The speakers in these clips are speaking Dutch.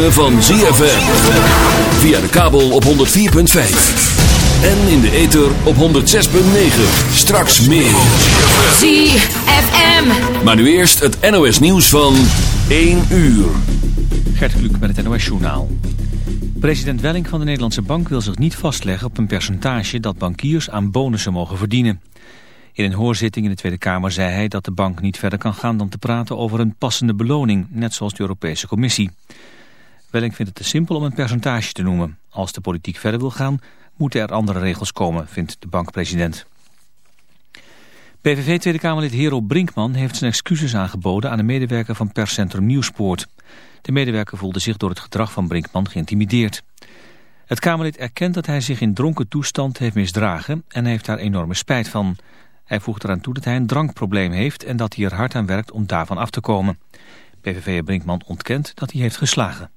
ritme van ZFM. Via de kabel op 104.5. En in de ether op 106.9. Straks meer. ZFM. Maar nu eerst het NOS nieuws van 1 uur. Gert Kluk met het NOS Journaal. President Welling van de Nederlandse Bank wil zich niet vastleggen op een percentage dat bankiers aan bonussen mogen verdienen. In een hoorzitting in de Tweede Kamer zei hij dat de bank niet verder kan gaan dan te praten over een passende beloning, net zoals de Europese Commissie. Welling vindt het te simpel om een percentage te noemen. Als de politiek verder wil gaan, moeten er andere regels komen, vindt de bankpresident. PVV Tweede Kamerlid Hero Brinkman heeft zijn excuses aangeboden aan de medewerker van perscentrum Nieuwspoort. De medewerker voelde zich door het gedrag van Brinkman geïntimideerd. Het Kamerlid erkent dat hij zich in dronken toestand heeft misdragen en heeft daar enorme spijt van. Hij voegt eraan toe dat hij een drankprobleem heeft en dat hij er hard aan werkt om daarvan af te komen. PVV Brinkman ontkent dat hij heeft geslagen.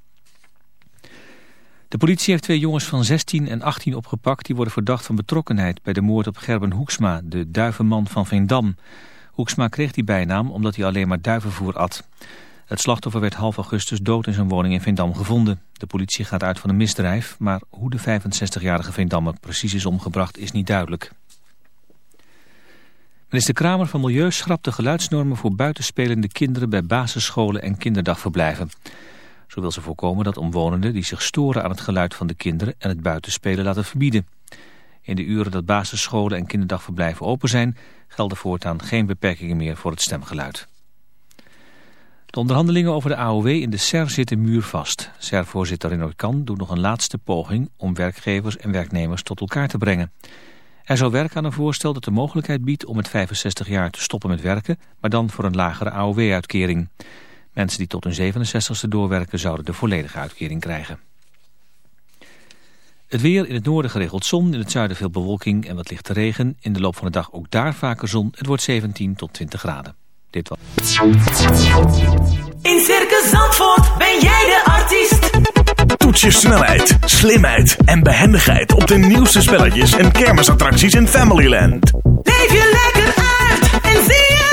De politie heeft twee jongens van 16 en 18 opgepakt... die worden verdacht van betrokkenheid bij de moord op Gerben Hoeksma... de duivenman van Veendam. Hoeksma kreeg die bijnaam omdat hij alleen maar duivenvoer at. Het slachtoffer werd half augustus dood in zijn woning in Veendam gevonden. De politie gaat uit van een misdrijf... maar hoe de 65-jarige Veendammer precies is omgebracht is niet duidelijk. Minister Kramer van Milieu schrapt de geluidsnormen voor buitenspelende kinderen bij basisscholen en kinderdagverblijven. Zo wil ze voorkomen dat omwonenden die zich storen aan het geluid van de kinderen en het buitenspelen laten verbieden. In de uren dat basisscholen en kinderdagverblijven open zijn, gelden voortaan geen beperkingen meer voor het stemgeluid. De onderhandelingen over de AOW in de SER zitten muurvast. SER-voorzitter Renoy Kan doet nog een laatste poging om werkgevers en werknemers tot elkaar te brengen. Hij zou werken aan een voorstel dat de mogelijkheid biedt om met 65 jaar te stoppen met werken, maar dan voor een lagere AOW-uitkering. Mensen die tot hun 67ste doorwerken zouden de volledige uitkering krijgen. Het weer in het noorden geregeld zon, in het zuiden veel bewolking en wat lichte regen. In de loop van de dag ook daar vaker zon. Het wordt 17 tot 20 graden. Dit was. In Circus Zandvoort ben jij de artiest. Toets je snelheid, slimheid en behendigheid op de nieuwste spelletjes en kermisattracties in Familyland. Leef je lekker uit en zie zelf.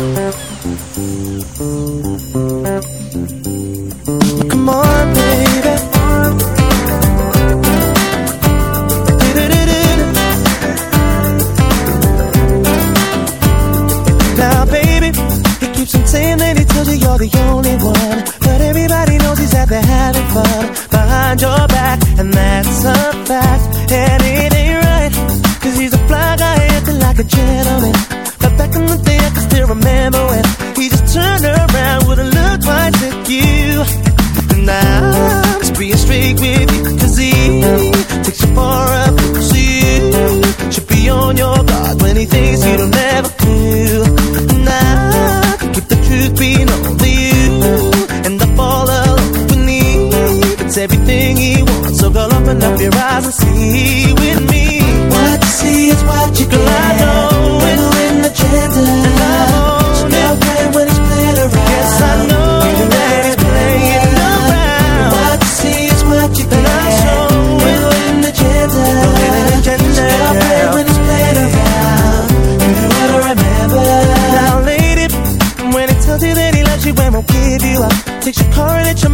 And it ain't right, cause he's a fly guy acting like a gentleman. But back in the day, I can still remember when he just turned around, wouldn't look twice at you. And I'm just being straight with you, cause he takes you a fool. So you should be on your guard when he thinks you don't ever do. And I your eyes and see with me. What you see is what you get. I know it. in the gender. And I own it. play when he's playing around. Yes, I know that he's playing around. What you see is what you get. I show it in the gender. in the gender. play when he's playing around. You I remember. Now, lady, when he tells you that he loves you and won't give you up. Takes your car and it's your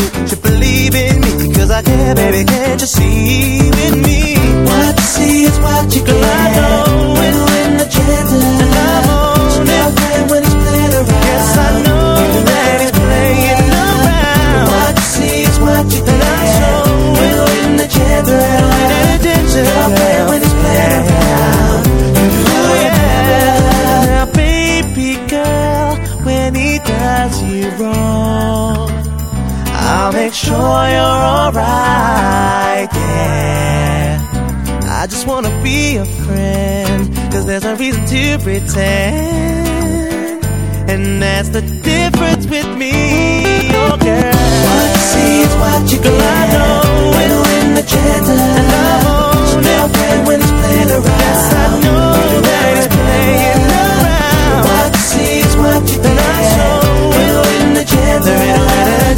believe in me, cause I care, baby, can't you see with me? What you see is what you get. I know when when the chance of love on it. when he's playing around. Yes, I know Even that he's playing around. What you see is what you get. I show when when the chance of love. Attention. When he's playing around. Ooh, yeah. Now, baby girl, when he does you wrong. I'll make sure you're alright, yeah. I just wanna be your friend, cause there's no reason to pretend. And that's the difference with me, oh girl. What you see is what you get. I know when you win the chance, and I'm on so now it. when it's playing around. Yes, I know that it's playing around. What you see is what you get.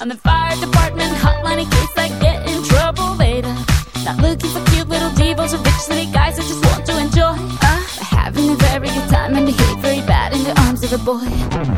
I'm the fire department, hot money kids that get in trouble later. Not looking for cute little devils or rich city guys that just want to enjoy. Uh, having a very good time and behave very bad in the arms of a boy.